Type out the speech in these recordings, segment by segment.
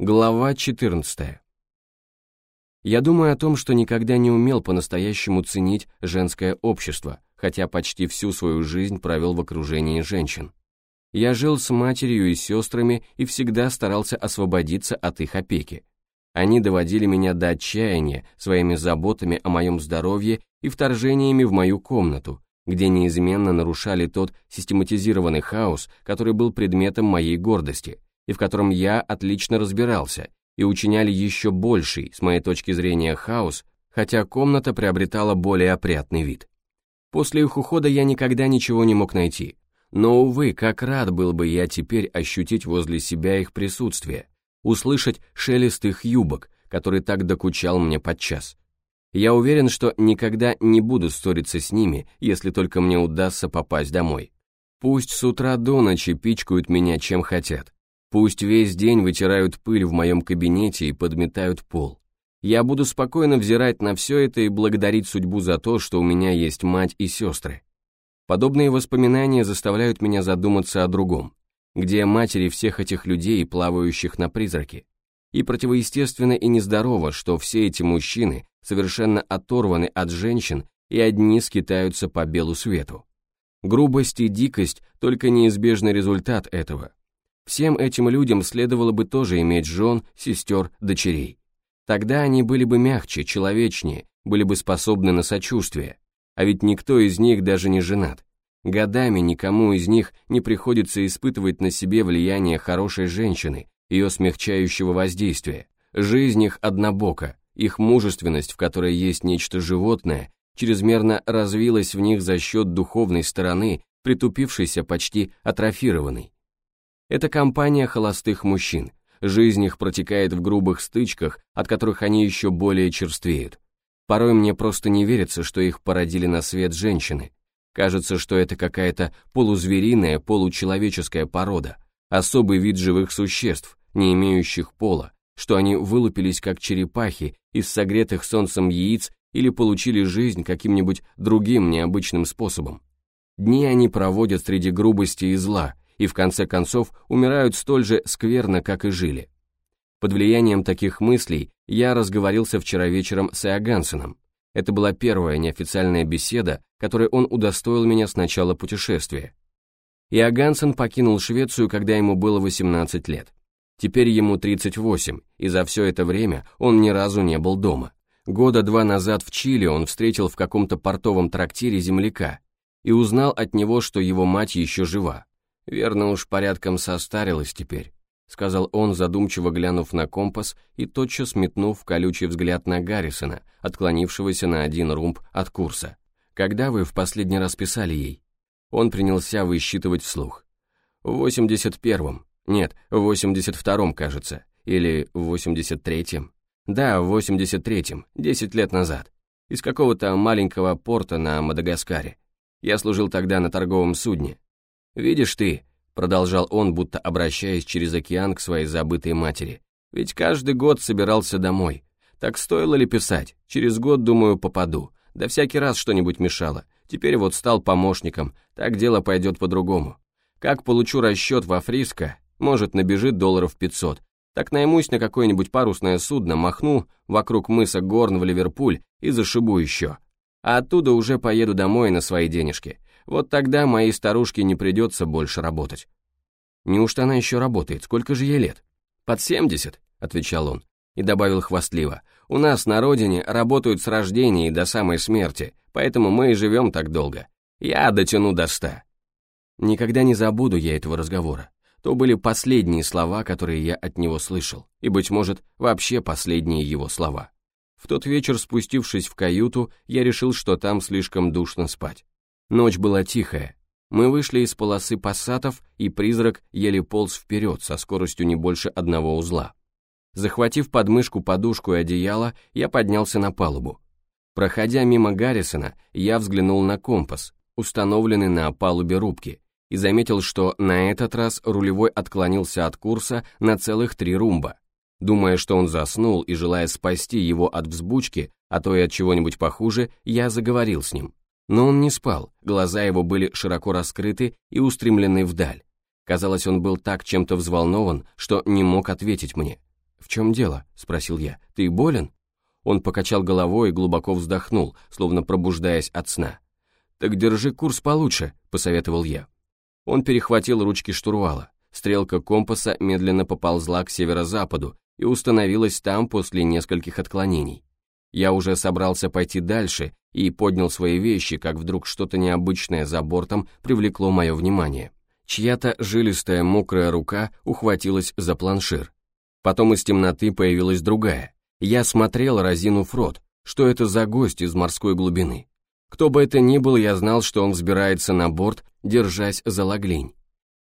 Глава 14. Я думаю о том, что никогда не умел по-настоящему ценить женское общество, хотя почти всю свою жизнь провел в окружении женщин. Я жил с матерью и сестрами и всегда старался освободиться от их опеки. Они доводили меня до отчаяния своими заботами о моем здоровье и вторжениями в мою комнату, где неизменно нарушали тот систематизированный хаос, который был предметом моей гордости – и в котором я отлично разбирался, и учиняли еще больший, с моей точки зрения, хаос, хотя комната приобретала более опрятный вид. После их ухода я никогда ничего не мог найти, но, увы, как рад был бы я теперь ощутить возле себя их присутствие, услышать шелест их юбок, который так докучал мне подчас. Я уверен, что никогда не буду ссориться с ними, если только мне удастся попасть домой. Пусть с утра до ночи пичкают меня чем хотят, Пусть весь день вытирают пыль в моем кабинете и подметают пол. Я буду спокойно взирать на все это и благодарить судьбу за то, что у меня есть мать и сестры. Подобные воспоминания заставляют меня задуматься о другом, где матери всех этих людей, плавающих на призраке. И противоестественно и нездорово, что все эти мужчины совершенно оторваны от женщин и одни скитаются по белу свету. Грубость и дикость – только неизбежный результат этого. Всем этим людям следовало бы тоже иметь жен, сестер, дочерей. Тогда они были бы мягче, человечнее, были бы способны на сочувствие. А ведь никто из них даже не женат. Годами никому из них не приходится испытывать на себе влияние хорошей женщины, ее смягчающего воздействия. Жизнь их однобока, их мужественность, в которой есть нечто животное, чрезмерно развилась в них за счет духовной стороны, притупившейся, почти атрофированной. Это компания холостых мужчин. Жизнь их протекает в грубых стычках, от которых они еще более черствеют. Порой мне просто не верится, что их породили на свет женщины. Кажется, что это какая-то полузвериная, получеловеческая порода, особый вид живых существ, не имеющих пола, что они вылупились как черепахи из согретых солнцем яиц или получили жизнь каким-нибудь другим необычным способом. Дни они проводят среди грубости и зла, и в конце концов умирают столь же скверно, как и жили. Под влиянием таких мыслей я разговорился вчера вечером с Иогансеном. Это была первая неофициальная беседа, которой он удостоил меня с начала путешествия. Иогансен покинул Швецию, когда ему было 18 лет. Теперь ему 38, и за все это время он ни разу не был дома. Года два назад в Чили он встретил в каком-то портовом трактире земляка и узнал от него, что его мать еще жива. «Верно уж порядком состарилась теперь», — сказал он, задумчиво глянув на компас и тотчас метнув колючий взгляд на Гаррисона, отклонившегося на один румб от курса. «Когда вы в последний раз писали ей?» Он принялся высчитывать вслух. «В 81-м. Нет, в 82-м, кажется. Или в 83-м. Да, в 83-м, 10 лет назад. Из какого-то маленького порта на Мадагаскаре. Я служил тогда на торговом судне. «Видишь ты», — продолжал он, будто обращаясь через океан к своей забытой матери, «ведь каждый год собирался домой. Так стоило ли писать? Через год, думаю, попаду. Да всякий раз что-нибудь мешало. Теперь вот стал помощником, так дело пойдет по-другому. Как получу расчет во Фриско, может, набежит долларов 500, так наймусь на какое-нибудь парусное судно, махну вокруг мыса Горн в Ливерпуль и зашибу еще. А оттуда уже поеду домой на свои денежки. Вот тогда моей старушке не придется больше работать. Неужто она еще работает? Сколько же ей лет? Под семьдесят, отвечал он, и добавил хвастливо. У нас на родине работают с рождения и до самой смерти, поэтому мы и живем так долго. Я дотяну до ста. Никогда не забуду я этого разговора. То были последние слова, которые я от него слышал, и, быть может, вообще последние его слова. В тот вечер, спустившись в каюту, я решил, что там слишком душно спать. Ночь была тихая. Мы вышли из полосы пассатов, и призрак еле полз вперед со скоростью не больше одного узла. Захватив подмышку подушку и одеяло, я поднялся на палубу. Проходя мимо Гаррисона, я взглянул на компас, установленный на палубе рубки, и заметил, что на этот раз рулевой отклонился от курса на целых три румба. Думая, что он заснул и желая спасти его от взбучки, а то и от чего-нибудь похуже, я заговорил с ним. Но он не спал, глаза его были широко раскрыты и устремлены вдаль. Казалось, он был так чем-то взволнован, что не мог ответить мне. в чем дело?» — спросил я. «Ты болен?» Он покачал головой и глубоко вздохнул, словно пробуждаясь от сна. «Так держи курс получше», — посоветовал я. Он перехватил ручки штурвала. Стрелка компаса медленно поползла к северо-западу и установилась там после нескольких отклонений. Я уже собрался пойти дальше и поднял свои вещи, как вдруг что-то необычное за бортом привлекло мое внимание. Чья-то жилистая мокрая рука ухватилась за планшир. Потом из темноты появилась другая. Я смотрел, разинув рот, что это за гость из морской глубины. Кто бы это ни был, я знал, что он взбирается на борт, держась за лаглень.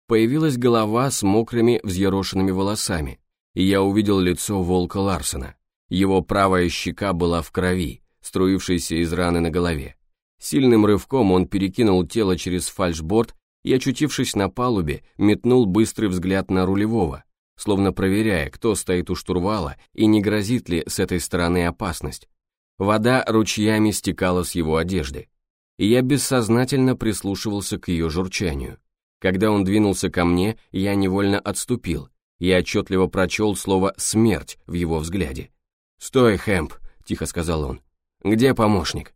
Появилась голова с мокрыми взъерошенными волосами, и я увидел лицо волка Ларсена. Его правая щека была в крови, струившейся из раны на голове. Сильным рывком он перекинул тело через фальшборд и, очутившись на палубе, метнул быстрый взгляд на рулевого, словно проверяя, кто стоит у штурвала и не грозит ли с этой стороны опасность. Вода ручьями стекала с его одежды, и я бессознательно прислушивался к ее журчанию. Когда он двинулся ко мне, я невольно отступил, и отчетливо прочел слово «смерть» в его взгляде. «Стой, Хэмп», — тихо сказал он. «Где помощник?»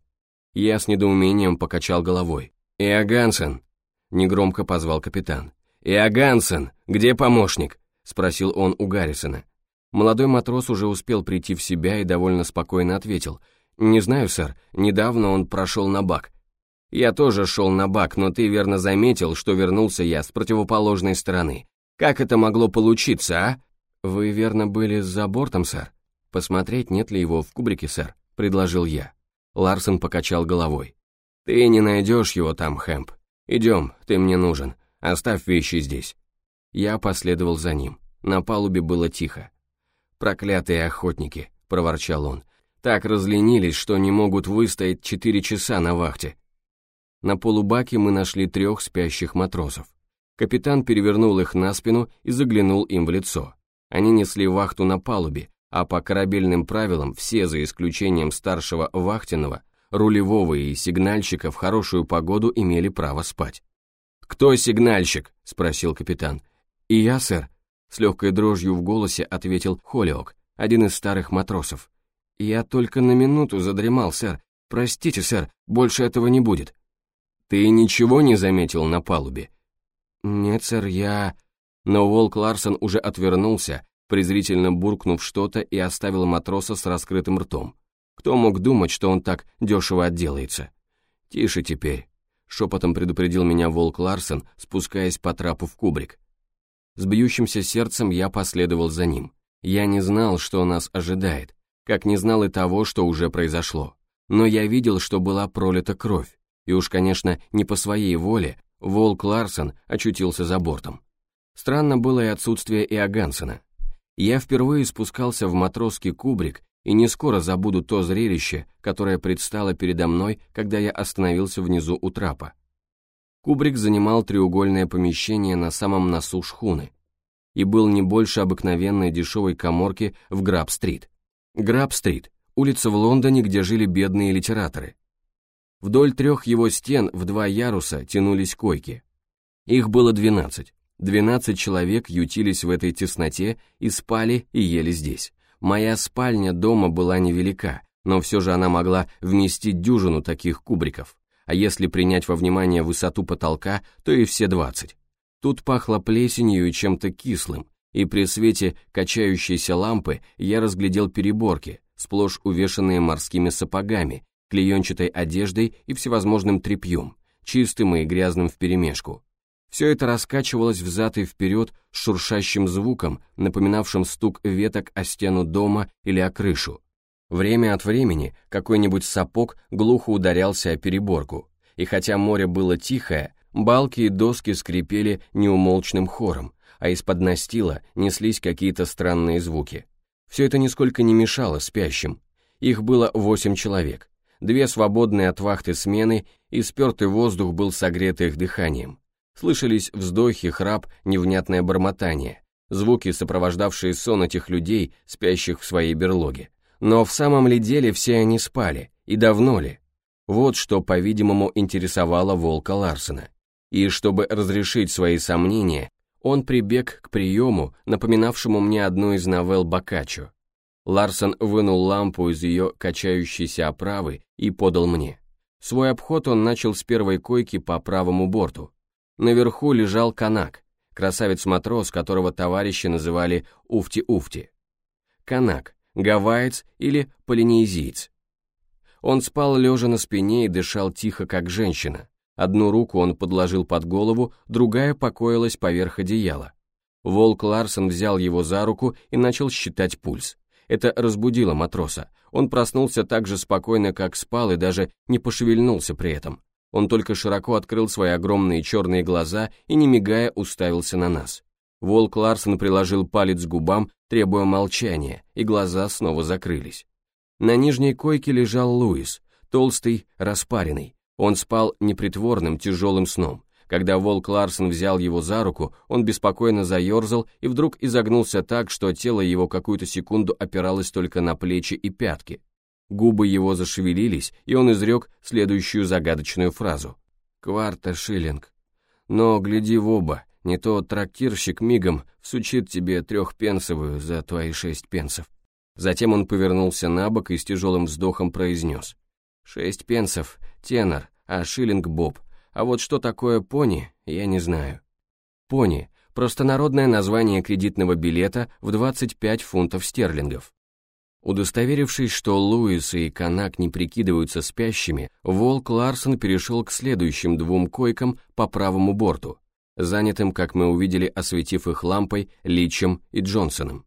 Я с недоумением покачал головой. «Иогансен», — негромко позвал капитан. «Иогансен, где помощник?» — спросил он у Гаррисона. Молодой матрос уже успел прийти в себя и довольно спокойно ответил. «Не знаю, сэр, недавно он прошел на бак». «Я тоже шел на бак, но ты верно заметил, что вернулся я с противоположной стороны. Как это могло получиться, а?» «Вы верно были за бортом, сэр?» «Посмотреть, нет ли его в кубрике, сэр», — предложил я. Ларсон покачал головой. «Ты не найдешь его там, Хэмп. Идем, ты мне нужен. Оставь вещи здесь». Я последовал за ним. На палубе было тихо. «Проклятые охотники», — проворчал он. «Так разленились, что не могут выстоять четыре часа на вахте». На полубаке мы нашли трех спящих матросов. Капитан перевернул их на спину и заглянул им в лицо. Они несли вахту на палубе, а по корабельным правилам все, за исключением старшего вахтенного, рулевого и сигнальщика в хорошую погоду имели право спать. «Кто сигнальщик?» — спросил капитан. «И я, сэр», — с легкой дрожью в голосе ответил Холиок, один из старых матросов. «Я только на минуту задремал, сэр. Простите, сэр, больше этого не будет». «Ты ничего не заметил на палубе?» «Нет, сэр, я...» Но Волк Ларсон уже отвернулся, презрительно буркнув что-то и оставил матроса с раскрытым ртом. Кто мог думать, что он так дешево отделается? «Тише теперь», — шепотом предупредил меня Волк Ларсон, спускаясь по трапу в кубрик. С бьющимся сердцем я последовал за ним. Я не знал, что нас ожидает, как не знал и того, что уже произошло. Но я видел, что была пролита кровь, и уж, конечно, не по своей воле Волк Ларсон очутился за бортом. Странно было и отсутствие Иогансена. Я впервые спускался в матросский кубрик и не скоро забуду то зрелище, которое предстало передо мной, когда я остановился внизу у трапа. Кубрик занимал треугольное помещение на самом носу шхуны и был не больше обыкновенной дешевой коморки в Граб-стрит. Граб-стрит – улица в Лондоне, где жили бедные литераторы. Вдоль трех его стен в два яруса тянулись койки. Их было двенадцать. Двенадцать человек ютились в этой тесноте и спали и ели здесь. Моя спальня дома была невелика, но все же она могла вместить дюжину таких кубриков а если принять во внимание высоту потолка, то и все 20. Тут пахло плесенью и чем-то кислым, и при свете качающейся лампы я разглядел переборки, сплошь увешанные морскими сапогами, клеенчатой одеждой и всевозможным тряпьем, чистым и грязным вперемешку. Все это раскачивалось взад и вперед с шуршащим звуком, напоминавшим стук веток о стену дома или о крышу, Время от времени какой-нибудь сапог глухо ударялся о переборку, и хотя море было тихое, балки и доски скрипели неумолчным хором, а из-под настила неслись какие-то странные звуки. Все это нисколько не мешало спящим. Их было восемь человек. Две свободные от вахты смены, и спертый воздух был согрет их дыханием. Слышались вздохи, храп, невнятное бормотание, звуки, сопровождавшие сон этих людей, спящих в своей берлоге. Но в самом ли деле все они спали, и давно ли? Вот что, по-видимому, интересовало волка Ларсена. И чтобы разрешить свои сомнения, Он прибег к приему, напоминавшему мне одну из новелл Боккаччо. Ларсон вынул лампу из ее качающейся оправы и подал мне. Свой обход он начал с первой койки по правому борту. Наверху лежал канак, красавец-матрос, которого товарищи называли Уфти-Уфти. Канак, гавайец или полинезиец. Он спал лежа на спине и дышал тихо, как женщина. Одну руку он подложил под голову, другая покоилась поверх одеяла. Волк Ларсон взял его за руку и начал считать пульс. Это разбудило матроса. Он проснулся так же спокойно, как спал, и даже не пошевельнулся при этом. Он только широко открыл свои огромные черные глаза и, не мигая, уставился на нас. Волк Ларсон приложил палец к губам, требуя молчания, и глаза снова закрылись. На нижней койке лежал Луис, толстый, распаренный. Он спал непритворным, тяжелым сном. Когда волк Ларсон взял его за руку, он беспокойно заерзал и вдруг изогнулся так, что тело его какую-то секунду опиралось только на плечи и пятки. Губы его зашевелились, и он изрек следующую загадочную фразу. «Кварта шиллинг. Но гляди в оба, не то трактирщик мигом всучит тебе трехпенсовую за твои шесть пенсов». Затем он повернулся на бок и с тяжелым вздохом произнес. «Шесть пенсов, тенор, а шиллинг боб, а вот что такое пони, я не знаю. Пони – простонародное название кредитного билета в 25 фунтов стерлингов. Удостоверившись, что Луис и Канак не прикидываются спящими, Волк Ларсон перешел к следующим двум койкам по правому борту, занятым, как мы увидели, осветив их лампой, Личем и Джонсоном.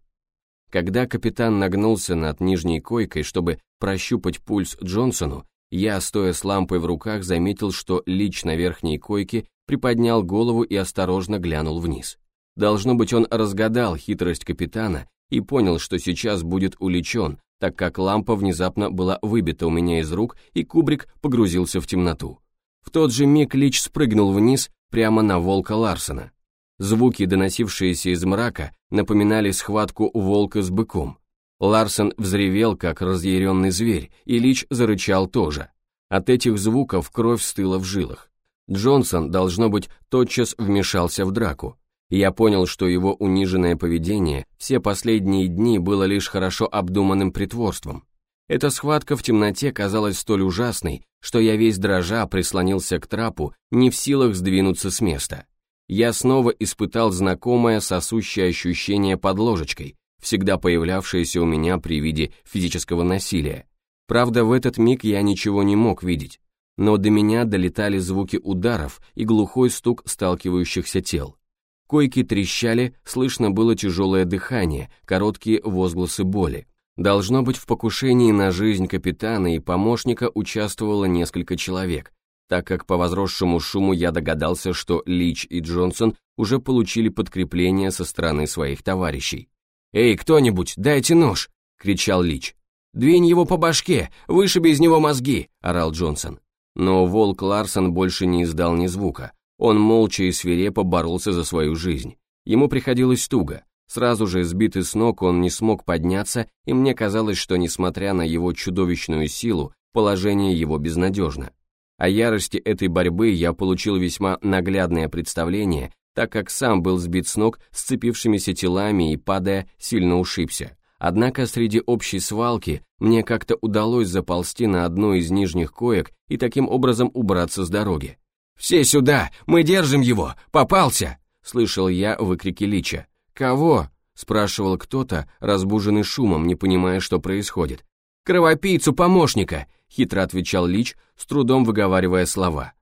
Когда капитан нагнулся над нижней койкой, чтобы прощупать пульс Джонсону, я, стоя с лампой в руках, заметил, что Лич на верхней койке приподнял голову и осторожно глянул вниз. Должно быть, он разгадал хитрость капитана и понял, что сейчас будет уличен, так как лампа внезапно была выбита у меня из рук, и кубрик погрузился в темноту. В тот же миг Лич спрыгнул вниз прямо на волка Ларсона. Звуки, доносившиеся из мрака, напоминали схватку волка с быком. Ларсон взревел, как разъяренный зверь, и Лич зарычал тоже. От этих звуков кровь стыла в жилах. Джонсон, должно быть, тотчас вмешался в драку. Я понял, что его униженное поведение все последние дни было лишь хорошо обдуманным притворством. Эта схватка в темноте казалась столь ужасной, что я весь дрожа прислонился к трапу, не в силах сдвинуться с места. Я снова испытал знакомое сосущее ощущение под ложечкой, всегда появлявшееся у меня при виде физического насилия. Правда, в этот миг я ничего не мог видеть, но до меня долетали звуки ударов и глухой стук сталкивающихся тел. Койки трещали, слышно было тяжелое дыхание, короткие возгласы боли. Должно быть, в покушении на жизнь капитана и помощника участвовало несколько человек, так как по возросшему шуму я догадался, что Лич и Джонсон уже получили подкрепление со стороны своих товарищей. «Эй, кто-нибудь, дайте нож!» — кричал Лич. «Двинь его по башке, вышиби из него мозги!» — орал Джонсон. Но волк Ларсон больше не издал ни звука. Он молча и свирепо боролся за свою жизнь. Ему приходилось туго. Сразу же, сбитый с ног, он не смог подняться, и мне казалось, что, несмотря на его чудовищную силу, положение его безнадежно. О ярости этой борьбы я получил весьма наглядное представление так как сам был сбит с ног сцепившимися телами и, падая, сильно ушибся. Однако среди общей свалки мне как-то удалось заползти на одну из нижних коек и таким образом убраться с дороги. «Все сюда! Мы держим его! Попался!» — слышал я выкрики Лича. «Кого?» — спрашивал кто-то, разбуженный шумом, не понимая, что происходит. «Кровопийцу помощника!» — хитро отвечал Лич, с трудом выговаривая слова.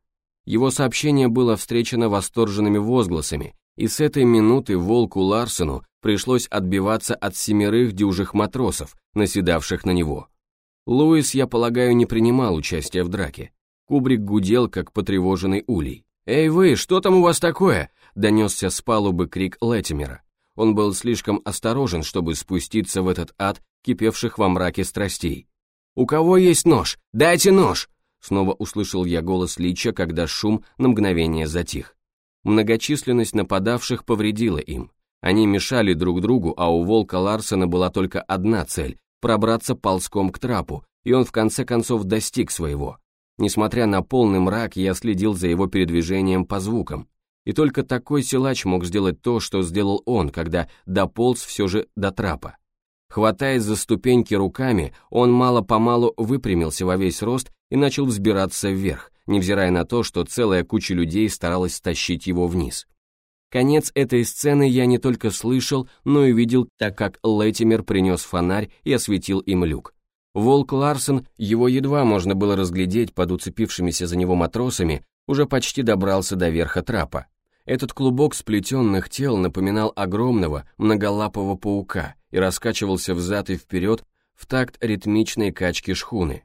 Его сообщение было встречено восторженными возгласами, и с этой минуты волку Ларсену пришлось отбиваться от семерых дюжих матросов, наседавших на него. Луис, я полагаю, не принимал участия в драке. Кубрик гудел, как потревоженный улей. «Эй вы, что там у вас такое?» — донесся с палубы крик Леттимера. Он был слишком осторожен, чтобы спуститься в этот ад кипевших во мраке страстей. «У кого есть нож? Дайте нож!» Снова услышал я голос Лича, когда шум на мгновение затих. Многочисленность нападавших повредила им. Они мешали друг другу, а у волка Ларсена была только одна цель – пробраться ползком к трапу, и он в конце концов достиг своего. Несмотря на полный мрак, я следил за его передвижением по звукам. И только такой силач мог сделать то, что сделал он, когда дополз все же до трапа. Хватаясь за ступеньки руками, он мало-помалу выпрямился во весь рост и начал взбираться вверх, невзирая на то, что целая куча людей старалась стащить его вниз. Конец этой сцены я не только слышал, но и видел, так как Летимер принес фонарь и осветил им люк. Волк Ларсон, его едва можно было разглядеть под уцепившимися за него матросами, уже почти добрался до верха трапа. Этот клубок сплетенных тел напоминал огромного многолапого паука и раскачивался взад и вперед в такт ритмичной качки шхуны.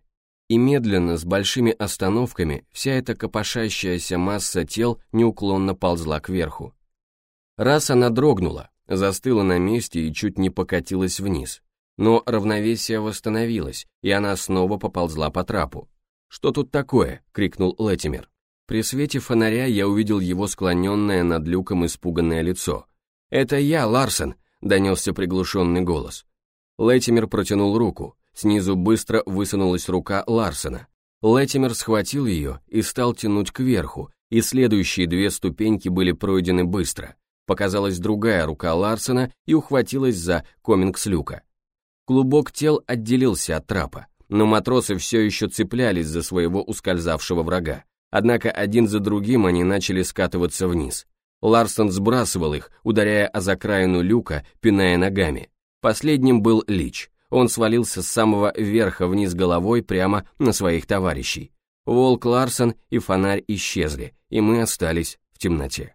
И медленно, с большими остановками, вся эта копошащаяся масса тел неуклонно ползла кверху. Раз она дрогнула, застыла на месте и чуть не покатилась вниз. Но равновесие восстановилось, и она снова поползла по трапу. «Что тут такое?» — крикнул Летимер. При свете фонаря я увидел его склоненное над люком испуганное лицо. «Это я, Ларсен!» — донесся приглушенный голос. Летимер протянул руку. Снизу быстро высунулась рука Ларсена. Летимер схватил ее и стал тянуть кверху, и следующие две ступеньки были пройдены быстро показалась другая рука Ларсена и ухватилась за комингс люка. Клубок тел отделился от трапа, но матросы все еще цеплялись за своего ускользавшего врага. Однако один за другим они начали скатываться вниз. Ларсон сбрасывал их, ударяя о закраину люка, пиная ногами. Последним был Лич. Он свалился с самого верха вниз головой прямо на своих товарищей. Волк Ларсон и фонарь исчезли, и мы остались в темноте.